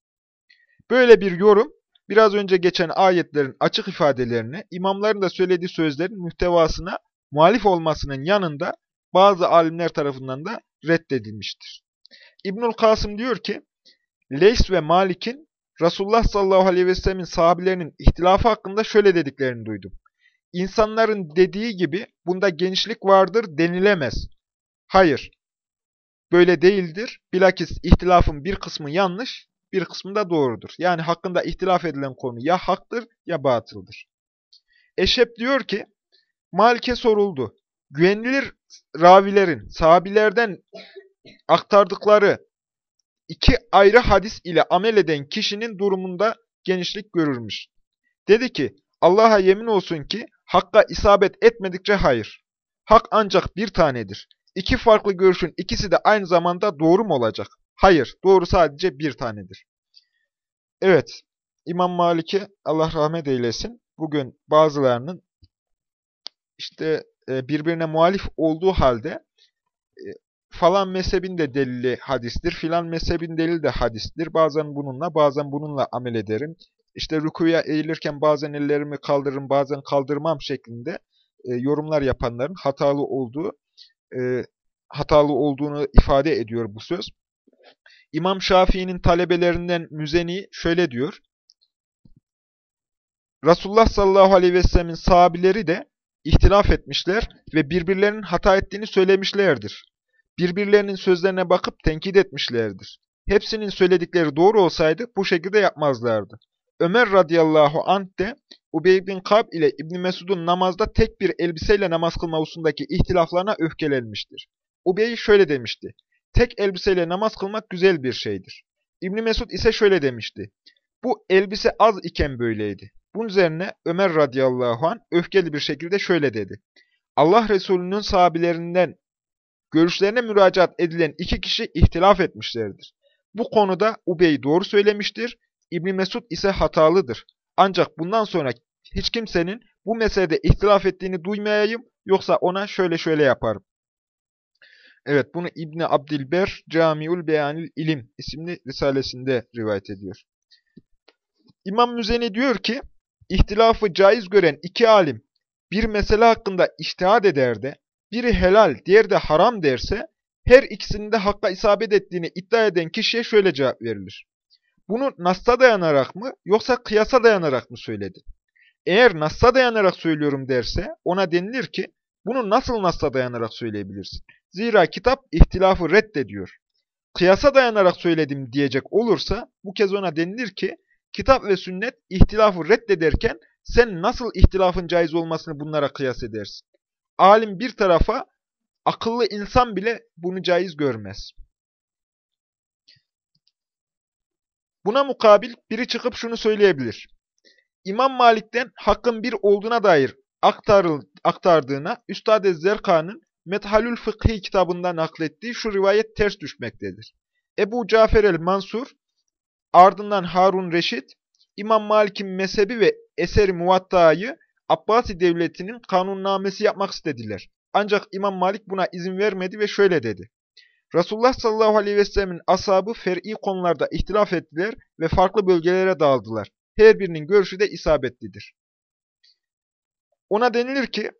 Böyle bir yorum, biraz önce geçen ayetlerin açık ifadelerine, imamların da söylediği sözlerin muhtevasına muhalif olmasının yanında bazı alimler tarafından da reddedilmiştir. İbnül Kasım diyor ki, Leys ve Malik'in Resulullah sallallahu aleyhi ve sellemin sahabilerinin ihtilafı hakkında şöyle dediklerini duydum. İnsanların dediği gibi bunda genişlik vardır denilemez. Hayır, böyle değildir. Bilakis ihtilafın bir kısmı yanlış, bir kısmı da doğrudur. Yani hakkında ihtilaf edilen konu ya haktır ya batıldır. Eşep diyor ki, Malik'e soruldu. Güvenilir ravilerin, sahabilerden aktardıkları iki ayrı hadis ile amel eden kişinin durumunda genişlik görürmüş. Dedi ki, Allah'a yemin olsun ki, hakka isabet etmedikçe hayır. Hak ancak bir tanedir. İki farklı görüşün ikisi de aynı zamanda doğru mu olacak? Hayır, doğru sadece bir tanedir. Evet, İmam Malik'e Allah rahmet eylesin. Bugün bazılarının işte e, birbirine muhalif olduğu halde e, falan mezhebin de delili hadistir, filan mezhebin delili de hadistir. Bazen bununla, bazen bununla amel ederim. İşte rükuya eğilirken bazen ellerimi kaldırırım, bazen kaldırmam şeklinde e, yorumlar yapanların hatalı olduğu hatalı olduğunu ifade ediyor bu söz. İmam Şafii'nin talebelerinden Müzeni şöyle diyor. Resulullah sallallahu aleyhi ve sellemin sahabileri de ihtilaf etmişler ve birbirlerinin hata ettiğini söylemişlerdir. Birbirlerinin sözlerine bakıp tenkit etmişlerdir. Hepsinin söyledikleri doğru olsaydı bu şekilde yapmazlardı. Ömer radıyallahu anh de Ubey bin Kab ile İbn Mesud'un namazda tek bir elbiseyle namaz kılma hususundaki ihtilaflarına öfkelenmiştir. Ubey şöyle demişti tek elbiseyle namaz kılmak güzel bir şeydir. İbni Mesud ise şöyle demişti. Bu elbise az iken böyleydi. Bunun üzerine Ömer radıyallahu an öfkeli bir şekilde şöyle dedi. Allah Resulü'nün sahabilerinden görüşlerine müracaat edilen iki kişi ihtilaf etmişlerdir. Bu konuda Ubey doğru söylemiştir, İbn Mesud ise hatalıdır. Ancak bundan sonra hiç kimsenin bu meselede ihtilaf ettiğini duymayayım, yoksa ona şöyle şöyle yaparım. Evet, bunu İbni Abdilber Camiul Beyanil İlim isimli risalesinde rivayet ediyor. İmam Müzeni diyor ki, ihtilafı caiz gören iki alim bir mesele hakkında iştihad eder de, biri helal, diğeri de haram derse, her ikisinin de hakka isabet ettiğini iddia eden kişiye şöyle cevap verilir. Bunu Nas'a dayanarak mı, yoksa kıyasa dayanarak mı söyledi? Eğer Nas'a dayanarak söylüyorum derse, ona denilir ki, bunu nasıl Nas'a dayanarak söyleyebilirsin? Zira kitap ihtilafı reddediyor. Kıyasa dayanarak söyledim diyecek olursa, bu kez ona denilir ki, kitap ve sünnet ihtilafı reddederken, sen nasıl ihtilafın caiz olmasını bunlara kıyas edersin? Alim bir tarafa, akıllı insan bile bunu caiz görmez. Buna mukabil biri çıkıp şunu söyleyebilir. İmam Malik'ten hakkın bir olduğuna dair aktarıl, aktardığına Üstad-ı Zerkan'ın Methalül Fıkhi kitabında naklettiği şu rivayet ters düşmektedir. Ebu Cafer el-Mansur, ardından Harun Reşit, İmam Malik'in mezhebi ve eseri muvattayı Abbasi devletinin kanunnamesi yapmak istediler. Ancak İmam Malik buna izin vermedi ve şöyle dedi. Resulullah sallallahu aleyhi ve sellemin ashabı fer'i konularda ihtilaf ettiler ve farklı bölgelere dağıldılar. Her birinin görüşü de isabetlidir. Ona denilir ki,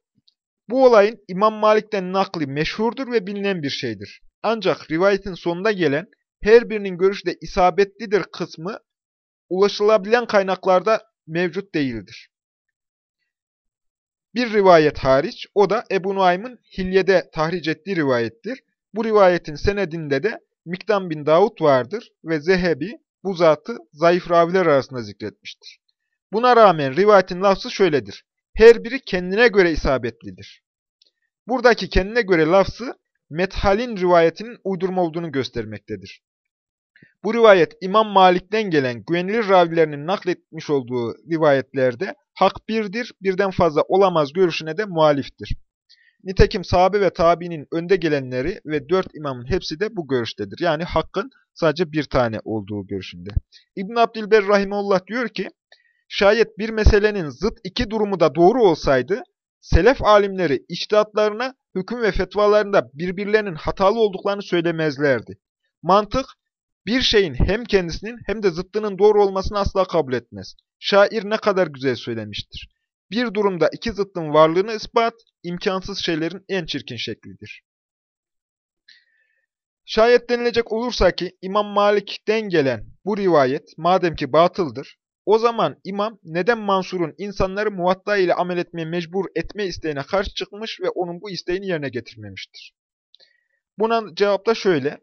bu olayın İmam Malik'ten nakli meşhurdur ve bilinen bir şeydir. Ancak rivayetin sonunda gelen her birinin görüşü de isabetlidir kısmı ulaşılabilen kaynaklarda mevcut değildir. Bir rivayet hariç, o da Ebu Nuaym'ın Hilye'de tahric ettiği rivayettir. Bu rivayetin senedinde de Miktam bin Davud vardır ve Zehebi bu zatı zayıf raviler arasında zikretmiştir. Buna rağmen rivayetin lafzı şöyledir. Her biri kendine göre isabetlidir. Buradaki kendine göre lafzı Methal'in rivayetinin uydurma olduğunu göstermektedir. Bu rivayet İmam Malik'ten gelen güvenilir ravilerinin nakletmiş olduğu rivayetlerde hak birdir, birden fazla olamaz görüşüne de muhaliftir. Nitekim sahabe ve tabiinin önde gelenleri ve dört imamın hepsi de bu görüştedir. Yani hakkın sadece bir tane olduğu görüşünde. İbn Abdilber Rahimullah diyor ki, şayet bir meselenin zıt iki durumu da doğru olsaydı, selef alimleri içtihatlarına, hüküm ve fetvalarında birbirlerinin hatalı olduklarını söylemezlerdi. Mantık, bir şeyin hem kendisinin hem de zıttının doğru olmasını asla kabul etmez. Şair ne kadar güzel söylemiştir. Bir durumda iki zıttın varlığını ispat, imkansız şeylerin en çirkin şeklidir. Şayet denilecek olursa ki İmam Malik'ten gelen bu rivayet madem ki batıldır, o zaman İmam neden Mansur'un insanları muvatta ile amel etmeye mecbur etme isteğine karşı çıkmış ve onun bu isteğini yerine getirmemiştir. Buna cevap da şöyle.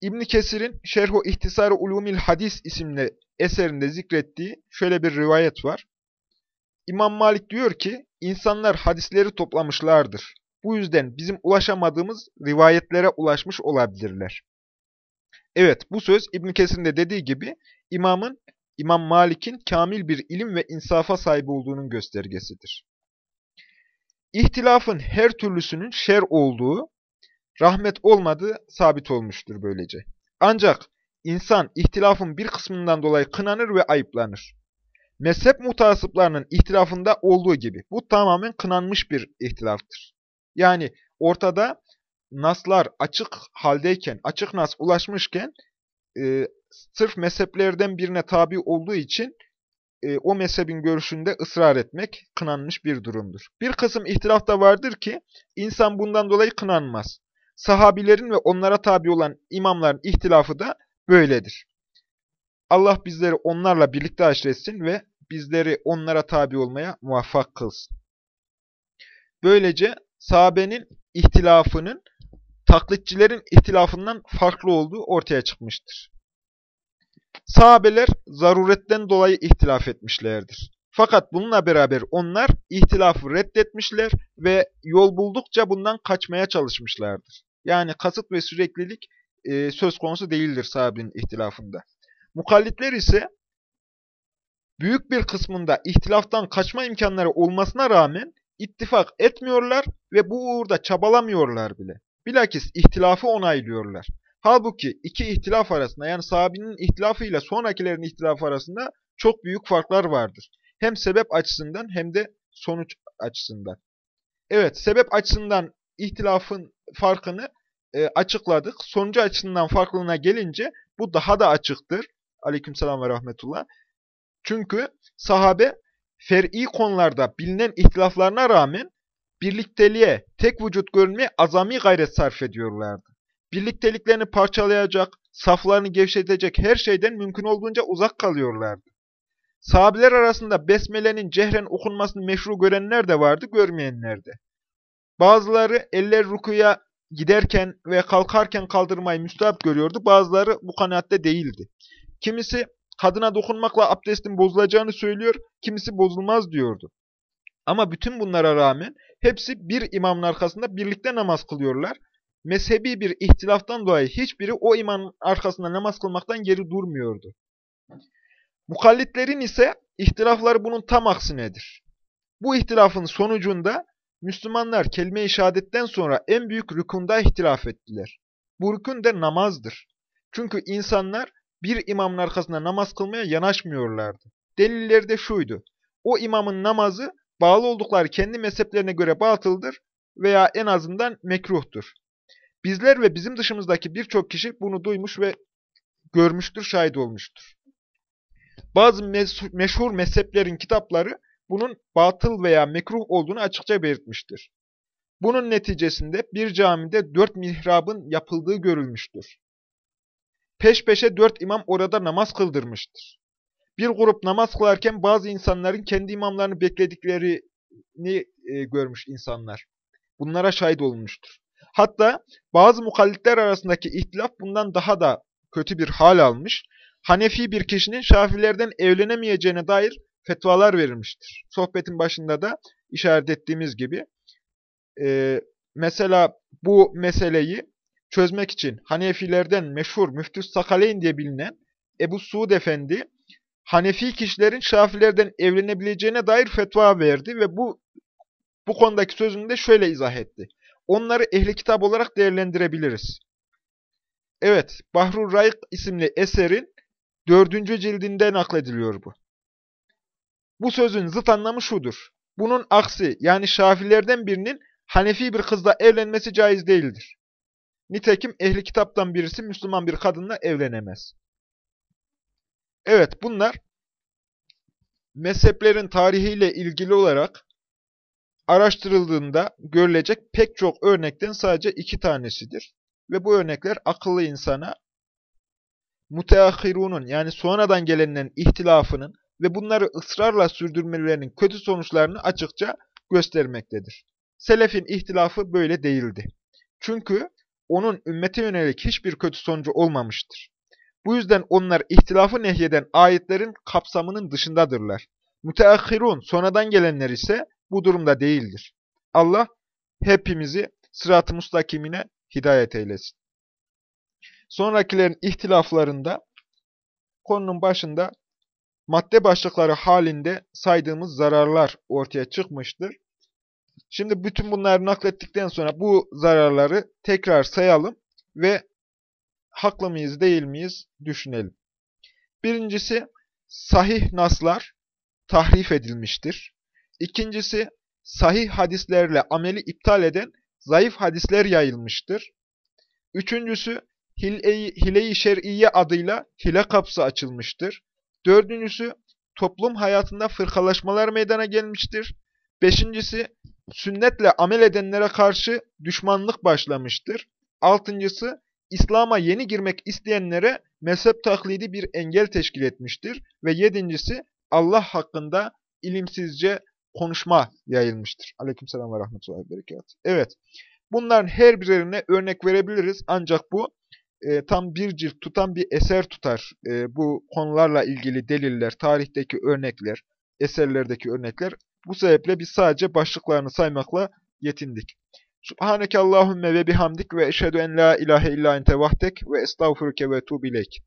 İbn Kesir'in Şerhu İhtisar-ı Ulumil Hadis isimli eserinde zikrettiği şöyle bir rivayet var. İmam Malik diyor ki, insanlar hadisleri toplamışlardır. Bu yüzden bizim ulaşamadığımız rivayetlere ulaşmış olabilirler. Evet, bu söz İbn Kesir'in de dediği gibi imamın, İmam Malik'in kamil bir ilim ve insafa sahip olduğunun göstergesidir. İhtilafın her türlüsünün şer olduğu, rahmet olmadığı sabit olmuştur böylece. Ancak insan ihtilafın bir kısmından dolayı kınanır ve ayıplanır. Mezhep mutasıplarının ihtilafında olduğu gibi bu tamamen kınanmış bir ihtilaftır. Yani ortada naslar açık haldeyken, açık nas ulaşmışken e, sırf mezheplerden birine tabi olduğu için e, o mezhebin görüşünde ısrar etmek kınanmış bir durumdur. Bir kısım ihtilaf da vardır ki insan bundan dolayı kınanmaz. Sahabilerin ve onlara tabi olan imamların ihtilafı da böyledir. Allah bizleri onlarla birlikte aşretsin ve bizleri onlara tabi olmaya muvaffak kılsın. Böylece sahabenin ihtilafının taklitçilerin ihtilafından farklı olduğu ortaya çıkmıştır. Sahabeler zaruretten dolayı ihtilaf etmişlerdir. Fakat bununla beraber onlar ihtilafı reddetmişler ve yol buldukça bundan kaçmaya çalışmışlardır. Yani kasıt ve süreklilik e, söz konusu değildir sahabenin ihtilafında. Mukallitler ise büyük bir kısmında ihtilaftan kaçma imkanları olmasına rağmen ittifak etmiyorlar ve bu uğurda çabalamıyorlar bile. Bilakis ihtilafı onaylıyorlar. Halbuki iki ihtilaf arasında yani sahabinin ihtilafıyla sonrakilerin ihtilafı arasında çok büyük farklar vardır. Hem sebep açısından hem de sonuç açısından. Evet, sebep açısından ihtilafın farkını e, açıkladık. Sonucu açısından farklılığına gelince bu daha da açıktır. Aleykümselam ve rahmetullah. Çünkü sahabe fer'i konularda bilinen ihtilaflarına rağmen birlikteliğe, tek vücut görünmeye azami gayret sarf ediyorlardı. Birlikteliklerini parçalayacak, saflarını gevşetecek her şeyden mümkün olduğunca uzak kalıyorlardı. Sahabiler arasında besmelenin cehren okunmasını meşru görenler de vardı, görmeyenler de. Bazıları eller rukuya giderken ve kalkarken kaldırmayı müstahap görüyordu, bazıları bu kanaatte değildi. Kimisi kadına dokunmakla abdestin bozulacağını söylüyor, kimisi bozulmaz diyordu. Ama bütün bunlara rağmen hepsi bir imamın arkasında birlikte namaz kılıyorlar. Mezhebi bir ihtilaftan dolayı hiçbiri o imamın arkasında namaz kılmaktan geri durmuyordu. Mukallitlerin ise ihtilafları bunun tam aksinedir. Bu ihtilafın sonucunda Müslümanlar kelime-i şehadetten sonra en büyük rükunda ihtilaf ettiler. Bu rükün de namazdır. Çünkü insanlar bir imamın arkasında namaz kılmaya yanaşmıyorlardı. Delilleri de şuydu. O imamın namazı bağlı oldukları kendi mezheplerine göre batıldır veya en azından mekruhtur. Bizler ve bizim dışımızdaki birçok kişi bunu duymuş ve görmüştür, şahit olmuştur. Bazı meşhur mezheplerin kitapları bunun batıl veya mekruh olduğunu açıkça belirtmiştir. Bunun neticesinde bir camide dört mihrabın yapıldığı görülmüştür. Peş peşe dört imam orada namaz kıldırmıştır. Bir grup namaz kılarken bazı insanların kendi imamlarını beklediklerini e, görmüş insanlar. Bunlara şahit olmuştur. Hatta bazı mukallitler arasındaki ihtilaf bundan daha da kötü bir hal almış. Hanefi bir kişinin Şafilerden evlenemeyeceğine dair fetvalar verilmiştir. Sohbetin başında da işaret ettiğimiz gibi. E, mesela bu meseleyi çözmek için Hanefilerden meşhur Müftüs Sakaleyn diye bilinen Ebu Suud Efendi, Hanefi kişilerin Şafilerden evlenebileceğine dair fetva verdi ve bu bu konudaki sözünü de şöyle izah etti. Onları ehli kitap olarak değerlendirebiliriz. Evet, Bahrul Rayk isimli eserin dördüncü cildinde naklediliyor bu. Bu sözün zıt anlamı şudur. Bunun aksi yani Şafilerden birinin Hanefi bir kızla evlenmesi caiz değildir. Nitekim ehli kitaptan birisi Müslüman bir kadınla evlenemez. Evet bunlar mezheplerin tarihiyle ilgili olarak araştırıldığında görülecek pek çok örnekten sadece iki tanesidir. Ve bu örnekler akıllı insana muteahhirunun yani sonradan gelenlerin ihtilafının ve bunları ısrarla sürdürmelerinin kötü sonuçlarını açıkça göstermektedir. Selefin ihtilafı böyle değildi. Çünkü onun ümmete yönelik hiçbir kötü sonucu olmamıştır. Bu yüzden onlar ihtilafı nehyeden ayetlerin kapsamının dışındadırlar. Müteahhirun, sonradan gelenler ise bu durumda değildir. Allah hepimizi sırat-ı mustakimine hidayet eylesin. Sonrakilerin ihtilaflarında konunun başında madde başlıkları halinde saydığımız zararlar ortaya çıkmıştır. Şimdi bütün bunları naklettikten sonra bu zararları tekrar sayalım ve haklı mıyız değil miyiz düşünelim. Birincisi sahih naslar tahrif edilmiştir. İkincisi sahih hadislerle ameli iptal eden zayıf hadisler yayılmıştır. Üçüncüsü hile-i şer'iye adıyla hile kapısı açılmıştır. Dördüncüsü toplum hayatında fırkalaşmalar meydana gelmiştir. Beşincisi sünnetle amel edenlere karşı düşmanlık başlamıştır. Altıncısı İslam'a yeni girmek isteyenlere mezhep taklidi bir engel teşkil etmiştir. Ve yedincisi Allah hakkında ilimsizce konuşma yayılmıştır. Aleykümselam ve rahmetullahi ve berekat. Evet, bunların her birine örnek verebiliriz. Ancak bu e, tam bir cilt tutan bir eser tutar. E, bu konularla ilgili deliller, tarihteki örnekler, eserlerdeki örnekler. Bu sebeple biz sadece başlıklarını saymakla yetindik. Subhaneke Allahümme ve bihamdik ve eşhedü en la ilahe illa ente vahdek ve estağfuruke ve tuğbileyk.